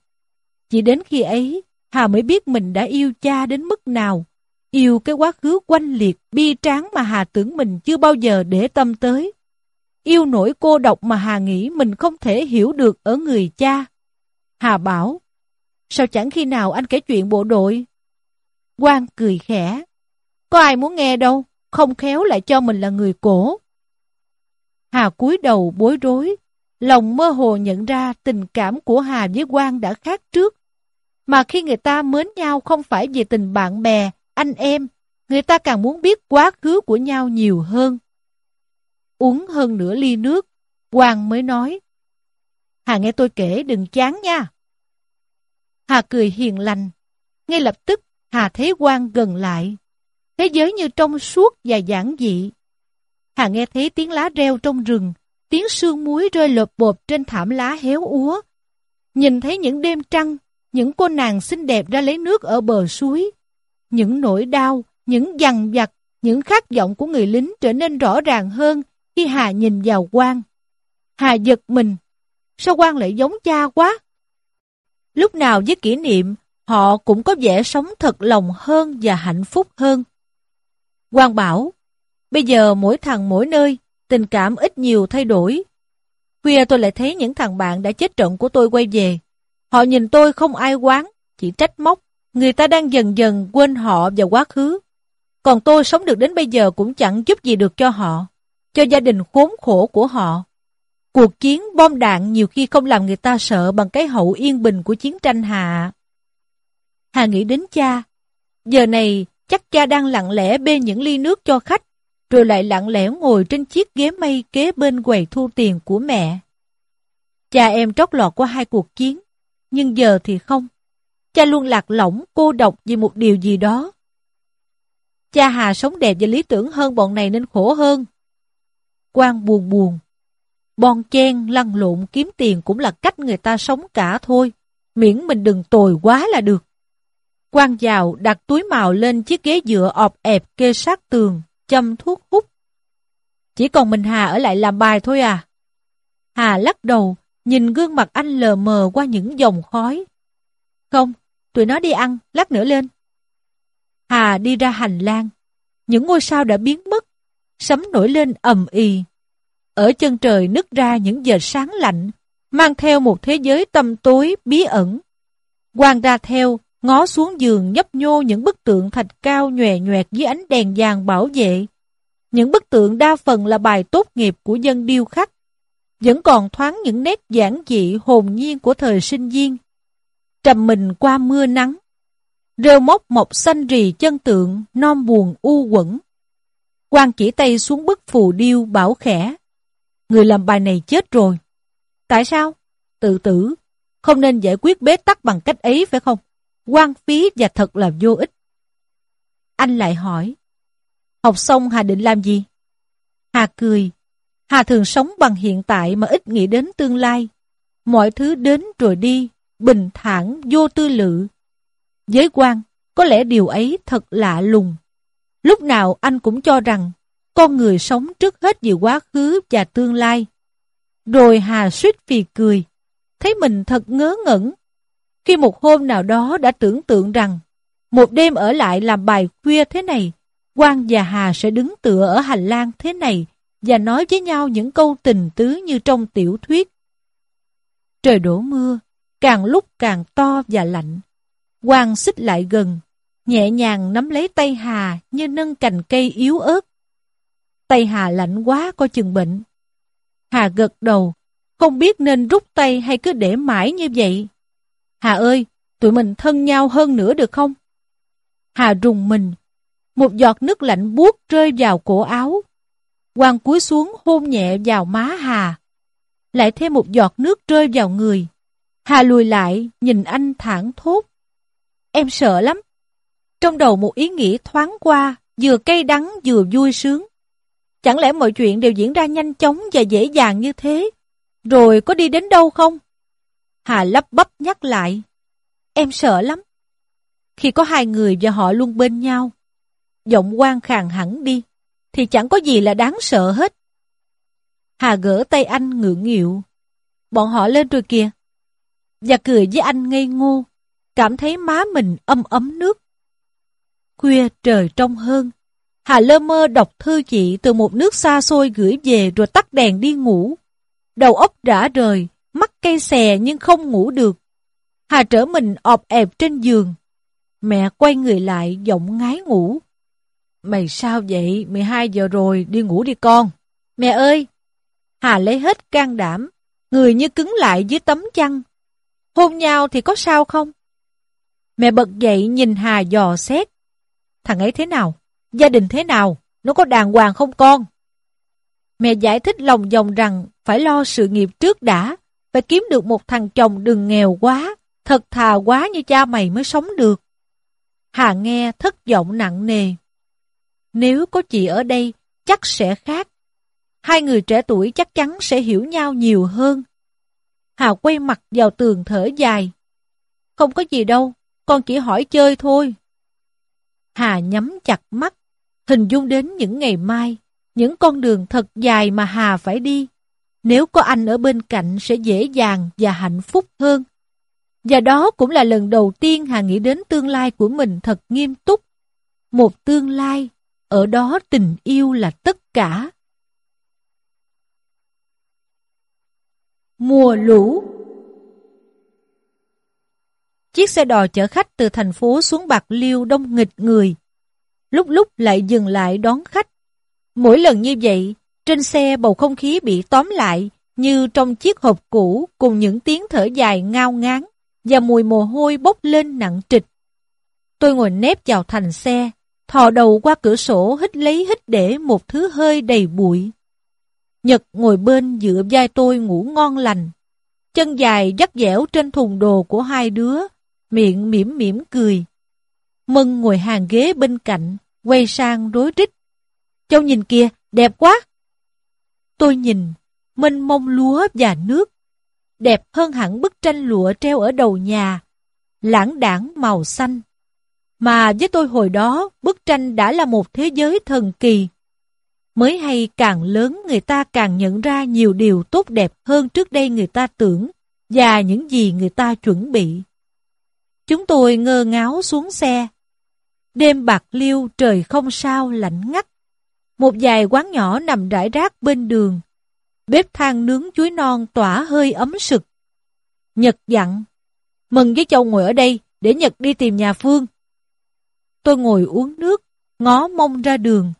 [SPEAKER 1] Chỉ đến khi ấy, Hà mới biết mình đã yêu cha đến mức nào Yêu cái quá khứ quanh liệt, bi tráng mà Hà tưởng mình chưa bao giờ để tâm tới. Yêu nỗi cô độc mà Hà nghĩ mình không thể hiểu được ở người cha. Hà bảo, sao chẳng khi nào anh kể chuyện bộ đội? Quang cười khẽ, có ai muốn nghe đâu, không khéo lại cho mình là người cổ. Hà cúi đầu bối rối, lòng mơ hồ nhận ra tình cảm của Hà với Quang đã khác trước. Mà khi người ta mến nhau không phải vì tình bạn bè, anh em, người ta càng muốn biết quá khứ của nhau nhiều hơn. Uống hơn nửa ly nước, Hoàng mới nói. Hà nghe tôi kể đừng chán nha. Hà cười hiền lành. Ngay lập tức Hà thấy Quang gần lại. Thế giới như trong suốt và giản dị. Hà nghe thấy tiếng lá reo trong rừng, tiếng sương muối rơi lộp bộp trên thảm lá héo úa. Nhìn thấy những đêm trăng, những cô nàng xinh đẹp ra lấy nước ở bờ suối, những nỗi đau, những dằn vặt, những khát vọng của người lính trở nên rõ ràng hơn khi Hà nhìn vào quan. Hà giật mình. Sao quan lại giống cha quá? Lúc nào với kỷ niệm, họ cũng có vẻ sống thật lòng hơn và hạnh phúc hơn. Quang bảo, bây giờ mỗi thằng mỗi nơi, tình cảm ít nhiều thay đổi. Khuya tôi lại thấy những thằng bạn đã chết trận của tôi quay về. Họ nhìn tôi không ai quán, chỉ trách móc, Người ta đang dần dần quên họ và quá khứ. Còn tôi sống được đến bây giờ cũng chẳng giúp gì được cho họ, cho gia đình khốn khổ của họ. Cuộc chiến bom đạn nhiều khi không làm người ta sợ bằng cái hậu yên bình của chiến tranh hạ. Hà nghĩ đến cha. Giờ này chắc cha đang lặng lẽ bê những ly nước cho khách, rồi lại lặng lẽ ngồi trên chiếc ghế mây kế bên quầy thu tiền của mẹ. Cha em trót lọt qua hai cuộc chiến, nhưng giờ thì không. Cha luôn lạc lõng, cô độc vì một điều gì đó. Cha Hà sống đẹp và lý tưởng hơn bọn này nên khổ hơn. Quang buồn buồn. Bon chen, lăn lộn, kiếm tiền cũng là cách người ta sống cả thôi. Miễn mình đừng tồi quá là được. Quang vào đặt túi màu lên chiếc ghế dựa ọp ẹp kê sát tường, châm thuốc hút. Chỉ còn mình Hà ở lại làm bài thôi à? Hà lắc đầu, nhìn gương mặt anh lờ mờ qua những dòng khói. Không, tụi nó đi ăn, lát nữa lên. Hà đi ra hành lang. Những ngôi sao đã biến mất. Sấm nổi lên ầm ì. Ở chân trời nứt ra những giờ sáng lạnh, mang theo một thế giới tâm tối, bí ẩn. Quang ra theo, ngó xuống giường nhấp nhô những bức tượng thạch cao nhòe nhoẹt dưới ánh đèn vàng bảo vệ. Những bức tượng đa phần là bài tốt nghiệp của dân điêu khắc. Vẫn còn thoáng những nét giản dị hồn nhiên của thời sinh viên. Trầm mình qua mưa nắng. Rêu mốc mọc xanh rì chân tượng, non buồn u quẩn. quan chỉ tay xuống bức phù điêu bảo khẽ. Người làm bài này chết rồi. Tại sao? Tự tử. Không nên giải quyết bế tắc bằng cách ấy phải không? quan phí và thật là vô ích. Anh lại hỏi. Học xong Hà định làm gì? Hà cười. Hà thường sống bằng hiện tại mà ít nghĩ đến tương lai. Mọi thứ đến rồi đi, bình thản, vô tư lự. Giới quan, có lẽ điều ấy thật lạ lùng. Lúc nào anh cũng cho rằng con người sống trước hết vì quá khứ và tương lai. Rồi Hà suýt phì cười, thấy mình thật ngớ ngẩn. Khi một hôm nào đó đã tưởng tượng rằng một đêm ở lại làm bài khuya thế này, Quang và Hà sẽ đứng tựa ở hành lang thế này và nói với nhau những câu tình tứ như trong tiểu thuyết. Trời đổ mưa, càng lúc càng to và lạnh. Quang xích lại gần, nhẹ nhàng nắm lấy tay Hà như nâng cành cây yếu ớt. Tay Hà lạnh quá coi chừng bệnh. Hà gật đầu, không biết nên rút tay hay cứ để mãi như vậy. Hà ơi, tụi mình thân nhau hơn nữa được không? Hà rùng mình. Một giọt nước lạnh buốt rơi vào cổ áo. Quang cúi xuống hôn nhẹ vào má Hà. Lại thêm một giọt nước rơi vào người. Hà lùi lại, nhìn anh thẳng thốt. Em sợ lắm. Trong đầu một ý nghĩ thoáng qua, vừa cay đắng vừa vui sướng. Chẳng lẽ mọi chuyện đều diễn ra nhanh chóng và dễ dàng như thế? Rồi có đi đến đâu không? Hà lấp bắp nhắc lại. Em sợ lắm. Khi có hai người và họ luôn bên nhau, giọng quan khàn hẳn đi, thì chẳng có gì là đáng sợ hết. Hà gỡ tay anh ngượng nghịu. Bọn họ lên rồi kìa. Và cười với anh ngây ngô, cảm thấy má mình âm ấm nước. Khuya trời trong hơn, Hà lơ mơ đọc thư chị từ một nước xa xôi gửi về rồi tắt đèn đi ngủ. Đầu óc rã rời, mắt cây xè nhưng không ngủ được. Hà trở mình ọp ẹp trên giường. Mẹ quay người lại giọng ngái ngủ. Mày sao vậy? 12 giờ rồi, đi ngủ đi con. Mẹ ơi! Hà lấy hết can đảm, người như cứng lại dưới tấm chăn. Hôn nhau thì có sao không? Mẹ bật dậy nhìn Hà dò xét. Thằng ấy thế nào? Gia đình thế nào? Nó có đàng hoàng không con? Mẹ giải thích lòng dòng rằng phải lo sự nghiệp trước đã, phải kiếm được một thằng chồng đừng nghèo quá, thật thà quá như cha mày mới sống được. Hà nghe thất vọng nặng nề. Nếu có chị ở đây, chắc sẽ khác. Hai người trẻ tuổi chắc chắn sẽ hiểu nhau nhiều hơn. Hà quay mặt vào tường thở dài. Không có gì đâu, con chỉ hỏi chơi thôi. Hà nhắm chặt mắt, hình dung đến những ngày mai, những con đường thật dài mà Hà phải đi. Nếu có anh ở bên cạnh sẽ dễ dàng và hạnh phúc hơn. Và đó cũng là lần đầu tiên Hà nghĩ đến tương lai của mình thật nghiêm túc. Một tương lai, ở đó tình yêu là tất cả. Mùa lũ Chiếc xe đò chở khách từ thành phố xuống Bạc Liêu đông nghịch người. Lúc lúc lại dừng lại đón khách. Mỗi lần như vậy, trên xe bầu không khí bị tóm lại như trong chiếc hộp cũ cùng những tiếng thở dài ngao ngán và mùi mồ hôi bốc lên nặng trịch. Tôi ngồi nép vào thành xe, thò đầu qua cửa sổ hít lấy hít để một thứ hơi đầy bụi. Nhật ngồi bên dựa vai tôi ngủ ngon lành. Chân dài dắt dẻo trên thùng đồ của hai đứa, miệng mỉm mỉm cười. Mân ngồi hàng ghế bên cạnh, quay sang rối rít. Châu nhìn kìa, đẹp quá! Tôi nhìn, mênh mông lúa và nước. Đẹp hơn hẳn bức tranh lụa treo ở đầu nhà, lãng đảng màu xanh. Mà với tôi hồi đó, bức tranh đã là một thế giới thần kỳ. Mới hay càng lớn người ta càng nhận ra nhiều điều tốt đẹp hơn trước đây người ta tưởng và những gì người ta chuẩn bị. Chúng tôi ngơ ngáo xuống xe. Đêm bạc liêu trời không sao lạnh ngắt. Một vài quán nhỏ nằm rải rác bên đường. Bếp than nướng chuối non tỏa hơi ấm sực. Nhật dặn. Mừng với châu ngồi ở đây để Nhật đi tìm nhà Phương. Tôi ngồi uống nước, ngó mông ra đường.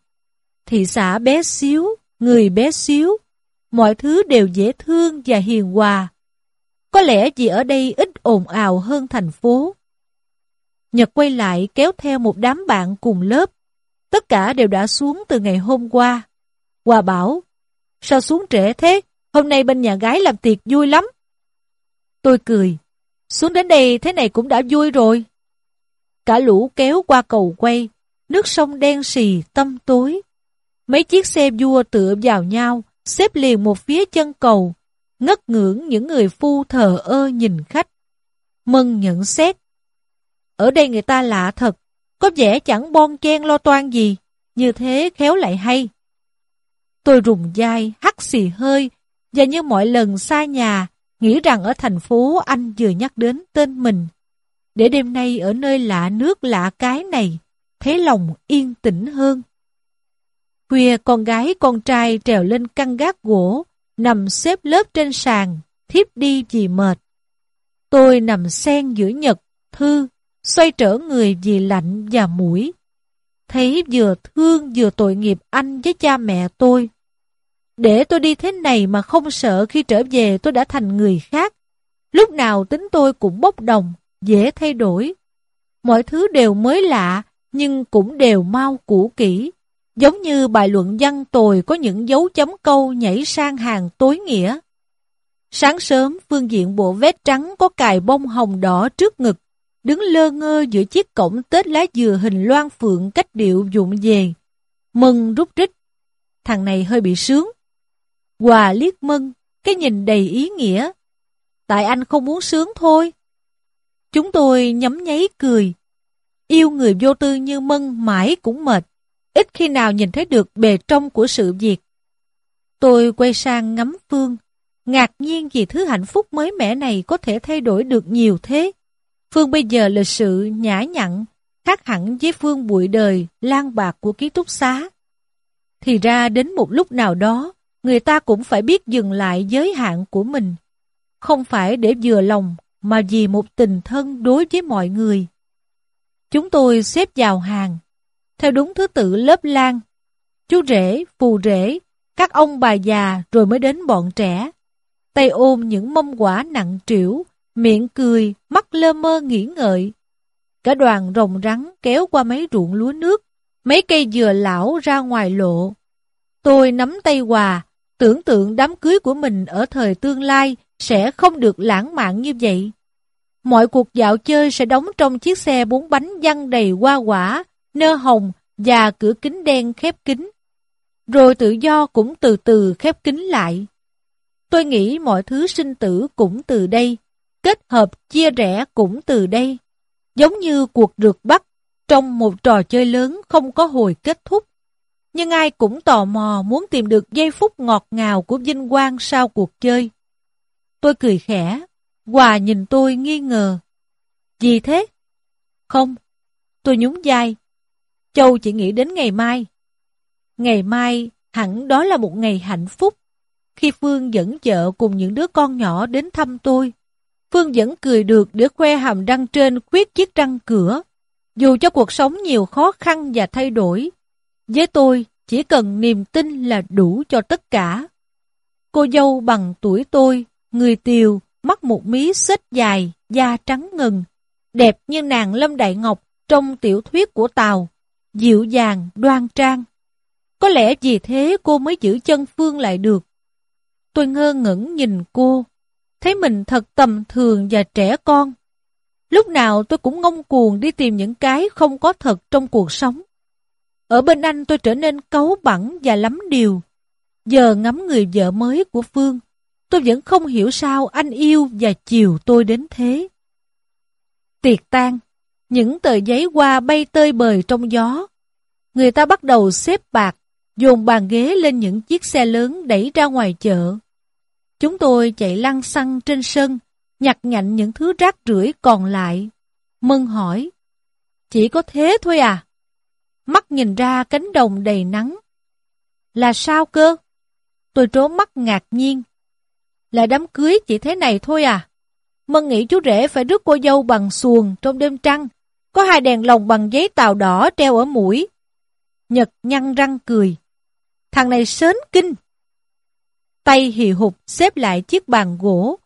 [SPEAKER 1] Thị xã bé xíu, người bé xíu, mọi thứ đều dễ thương và hiền hòa. Có lẽ vì ở đây ít ồn ào hơn thành phố. Nhật quay lại kéo theo một đám bạn cùng lớp. Tất cả đều đã xuống từ ngày hôm qua. Hòa bảo, sao xuống trễ thế? Hôm nay bên nhà gái làm tiệc vui lắm. Tôi cười, xuống đến đây thế này cũng đã vui rồi. Cả lũ kéo qua cầu quay, nước sông đen xì, tâm tối. Mấy chiếc xe vua tựa vào nhau, xếp liền một phía chân cầu, ngất ngưỡng những người phu thờ ơ nhìn khách. Mân nhận xét. Ở đây người ta lạ thật, có vẻ chẳng bon chen lo toan gì, như thế khéo lại hay. Tôi rùng dai, hắt xì hơi, và như mọi lần xa nhà, nghĩ rằng ở thành phố anh vừa nhắc đến tên mình. Để đêm nay ở nơi lạ nước lạ cái này, thấy lòng yên tĩnh hơn. Khuya con gái con trai trèo lên căn gác gỗ, nằm xếp lớp trên sàn, thiếp đi vì mệt. Tôi nằm sen giữa nhật, thư, xoay trở người vì lạnh và mũi. Thấy vừa thương vừa tội nghiệp anh với cha mẹ tôi. Để tôi đi thế này mà không sợ khi trở về tôi đã thành người khác. Lúc nào tính tôi cũng bốc đồng, dễ thay đổi. Mọi thứ đều mới lạ, nhưng cũng đều mau cũ kỹ. Giống như bài luận văn tồi có những dấu chấm câu nhảy sang hàng tối nghĩa. Sáng sớm, phương diện bộ vest trắng có cài bông hồng đỏ trước ngực, đứng lơ ngơ giữa chiếc cổng tết lá dừa hình loan phượng cách điệu dụng về. Mân rút rít. Thằng này hơi bị sướng. Hòa liếc Mân, cái nhìn đầy ý nghĩa. Tại anh không muốn sướng thôi. Chúng tôi nhấm nháy cười. Yêu người vô tư như Mân mãi cũng mệt ít khi nào nhìn thấy được bề trong của sự việc. Tôi quay sang ngắm Phương, ngạc nhiên vì thứ hạnh phúc mới mẻ này có thể thay đổi được nhiều thế. Phương bây giờ là sự nhã nhặn, khác hẳn với Phương bụi đời, lan bạc của ký túc xá. Thì ra đến một lúc nào đó, người ta cũng phải biết dừng lại giới hạn của mình. Không phải để vừa lòng, mà vì một tình thân đối với mọi người. Chúng tôi xếp vào hàng, theo đúng thứ tự lớp lan. Chú rể, phù rể, các ông bà già rồi mới đến bọn trẻ. Tay ôm những mâm quả nặng trĩu, miệng cười, mắt lơ mơ nghĩ ngợi. Cả đoàn rồng rắn kéo qua mấy ruộng lúa nước, mấy cây dừa lão ra ngoài lộ. Tôi nắm tay Hòa, tưởng tượng đám cưới của mình ở thời tương lai sẽ không được lãng mạn như vậy. Mọi cuộc dạo chơi sẽ đóng trong chiếc xe bốn bánh văng đầy hoa quả, nơ hồng và cửa kính đen khép kín. Rồi tự do cũng từ từ khép kín lại. Tôi nghĩ mọi thứ sinh tử cũng từ đây, kết hợp chia rẽ cũng từ đây. Giống như cuộc rượt bắt trong một trò chơi lớn không có hồi kết thúc. Nhưng ai cũng tò mò muốn tìm được giây phút ngọt ngào của vinh quang sau cuộc chơi. Tôi cười khẽ, Hòa nhìn tôi nghi ngờ. Gì thế? Không. Tôi nhún vai, Châu chỉ nghĩ đến ngày mai. Ngày mai hẳn đó là một ngày hạnh phúc. Khi Phương dẫn vợ cùng những đứa con nhỏ đến thăm tôi, Phương vẫn cười được để khoe hàm răng trên khuyết chiếc răng cửa. Dù cho cuộc sống nhiều khó khăn và thay đổi, với tôi chỉ cần niềm tin là đủ cho tất cả. Cô dâu bằng tuổi tôi, người tiều, mắt một mí xếch dài, da trắng ngần, đẹp như nàng Lâm Đại Ngọc trong tiểu thuyết của Tàu dịu dàng, đoan trang. Có lẽ vì thế cô mới giữ chân Phương lại được. Tôi ngơ ngẩn nhìn cô, thấy mình thật tầm thường và trẻ con. Lúc nào tôi cũng ngông cuồng đi tìm những cái không có thật trong cuộc sống. Ở bên anh tôi trở nên cấu bẳn và lắm điều. Giờ ngắm người vợ mới của Phương, tôi vẫn không hiểu sao anh yêu và chiều tôi đến thế. Tiệc tan, những tờ giấy hoa bay tơi bời trong gió. Người ta bắt đầu xếp bạc, dồn bàn ghế lên những chiếc xe lớn đẩy ra ngoài chợ. Chúng tôi chạy lăn xăng trên sân, nhặt nhạnh những thứ rác rưởi còn lại. Mân hỏi, chỉ có thế thôi à? Mắt nhìn ra cánh đồng đầy nắng. Là sao cơ? Tôi trốn mắt ngạc nhiên. Là đám cưới chỉ thế này thôi à? Mân nghĩ chú rể phải rước cô dâu bằng xuồng trong đêm trăng. Có hai đèn lồng bằng giấy tàu đỏ treo ở mũi. Nhật nhăn răng cười. Thằng này sến kinh. Tay hì hục xếp lại chiếc bàn gỗ.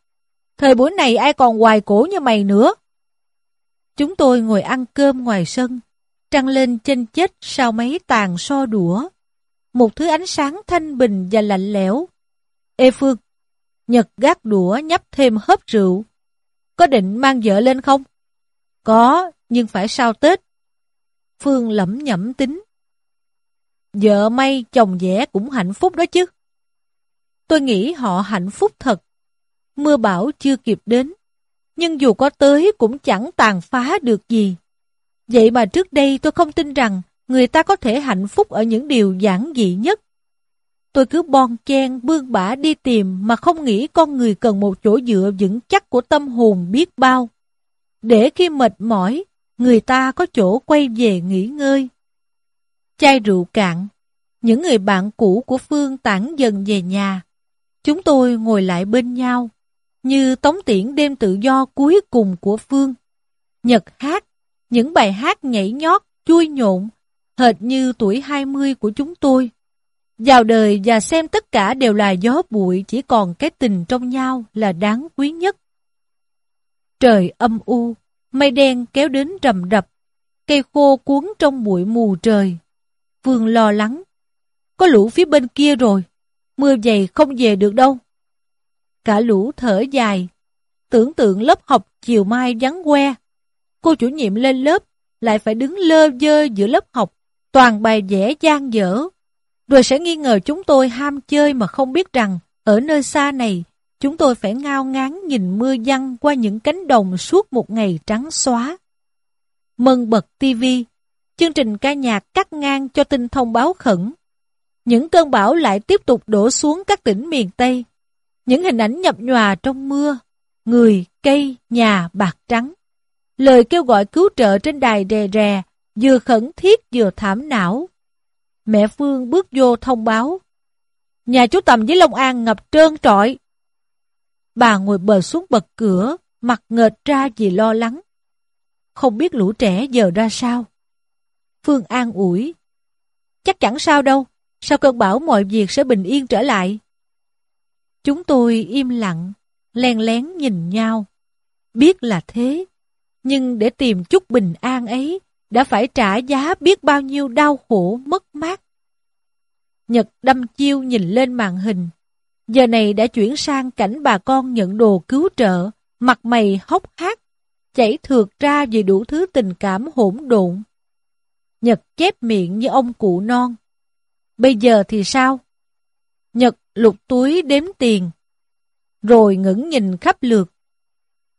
[SPEAKER 1] Thời buổi này ai còn hoài cổ như mày nữa. Chúng tôi ngồi ăn cơm ngoài sân. Trăng lên chênh chết sau mấy tàn so đũa. Một thứ ánh sáng thanh bình và lạnh lẽo. Ê Phương, Nhật gác đũa nhấp thêm hớp rượu. Có định mang vợ lên không? Có, nhưng phải sau Tết. Phương lẩm nhẩm tính. Vợ may chồng vẽ cũng hạnh phúc đó chứ. Tôi nghĩ họ hạnh phúc thật. Mưa bão chưa kịp đến. Nhưng dù có tới cũng chẳng tàn phá được gì. Vậy mà trước đây tôi không tin rằng người ta có thể hạnh phúc ở những điều giản dị nhất. Tôi cứ bon chen bươn bả đi tìm mà không nghĩ con người cần một chỗ dựa vững chắc của tâm hồn biết bao. Để khi mệt mỏi, người ta có chỗ quay về nghỉ ngơi. Chai rượu cạn, những người bạn cũ của Phương tản dần về nhà. Chúng tôi ngồi lại bên nhau, như tống tiễn đêm tự do cuối cùng của Phương. Nhật hát, những bài hát nhảy nhót, chui nhộn, hệt như tuổi 20 của chúng tôi. Vào đời và xem tất cả đều là gió bụi, chỉ còn cái tình trong nhau là đáng quý nhất. Trời âm u, mây đen kéo đến rầm rập, cây khô cuốn trong bụi mù trời. Phương lo lắng. Có lũ phía bên kia rồi, mưa dày không về được đâu. Cả lũ thở dài, tưởng tượng lớp học chiều mai vắng que. Cô chủ nhiệm lên lớp, lại phải đứng lơ dơ giữa lớp học, toàn bài vẽ gian dở. Rồi sẽ nghi ngờ chúng tôi ham chơi mà không biết rằng, ở nơi xa này, chúng tôi phải ngao ngán nhìn mưa giăng qua những cánh đồng suốt một ngày trắng xóa. Mân bật tivi, chương trình ca nhạc cắt ngang cho tin thông báo khẩn. Những cơn bão lại tiếp tục đổ xuống các tỉnh miền Tây. Những hình ảnh nhập nhòa trong mưa, người, cây, nhà bạc trắng. Lời kêu gọi cứu trợ trên đài rè rè, vừa khẩn thiết vừa thảm não. Mẹ Phương bước vô thông báo. Nhà chú Tầm với Long An ngập trơn trọi. Bà ngồi bờ xuống bật cửa, mặt ngợt ra vì lo lắng. Không biết lũ trẻ giờ ra sao. Phương an ủi. Chắc chẳng sao đâu, sau cơn bão mọi việc sẽ bình yên trở lại. Chúng tôi im lặng, len lén nhìn nhau. Biết là thế, nhưng để tìm chút bình an ấy, đã phải trả giá biết bao nhiêu đau khổ mất mát. Nhật đâm chiêu nhìn lên màn hình. Giờ này đã chuyển sang cảnh bà con nhận đồ cứu trợ, mặt mày hốc hác, chảy thượt ra vì đủ thứ tình cảm hỗn độn. Nhật chép miệng như ông cụ non. Bây giờ thì sao? Nhật lục túi đếm tiền, rồi ngẩng nhìn khắp lượt.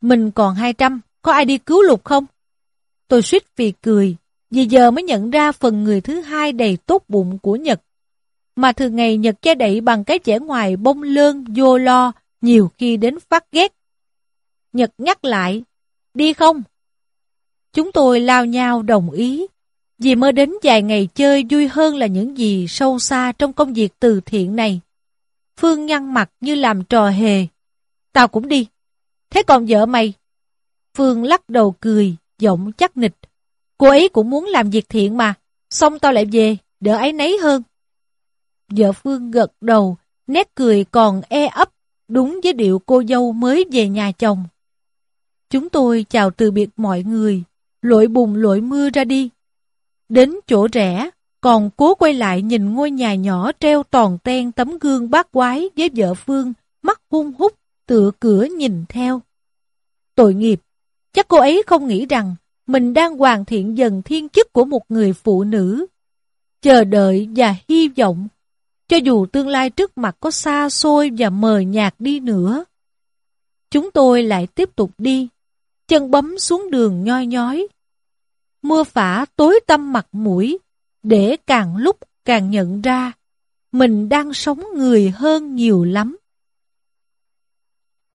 [SPEAKER 1] Mình còn 200, có ai đi cứu lục không? Tôi suýt vì cười, vì giờ mới nhận ra phần người thứ hai đầy tốt bụng của Nhật. Mà thường ngày Nhật che đậy bằng cái vẻ ngoài bông lơn, vô lo, nhiều khi đến phát ghét. Nhật nhắc lại, đi không? Chúng tôi lao nhau đồng ý, vì mơ đến vài ngày chơi vui hơn là những gì sâu xa trong công việc từ thiện này. Phương nhăn mặt như làm trò hề. Tao cũng đi. Thế còn vợ mày? Phương lắc đầu cười, giọng chắc nịch. Cô ấy cũng muốn làm việc thiện mà, xong tao lại về, đỡ ấy nấy hơn. Vợ Phương gật đầu, nét cười còn e ấp, đúng với điệu cô dâu mới về nhà chồng. Chúng tôi chào từ biệt mọi người, lội bùng lội mưa ra đi. Đến chỗ rẽ, còn cố quay lại nhìn ngôi nhà nhỏ treo toàn ten tấm gương bát quái với vợ Phương, mắt hung hút, tựa cửa nhìn theo. Tội nghiệp, chắc cô ấy không nghĩ rằng mình đang hoàn thiện dần thiên chức của một người phụ nữ. Chờ đợi và hy vọng, cho dù tương lai trước mặt có xa xôi và mờ nhạt đi nữa. Chúng tôi lại tiếp tục đi, chân bấm xuống đường nhoi nhói. Mưa phả tối tâm mặt mũi, để càng lúc càng nhận ra mình đang sống người hơn nhiều lắm.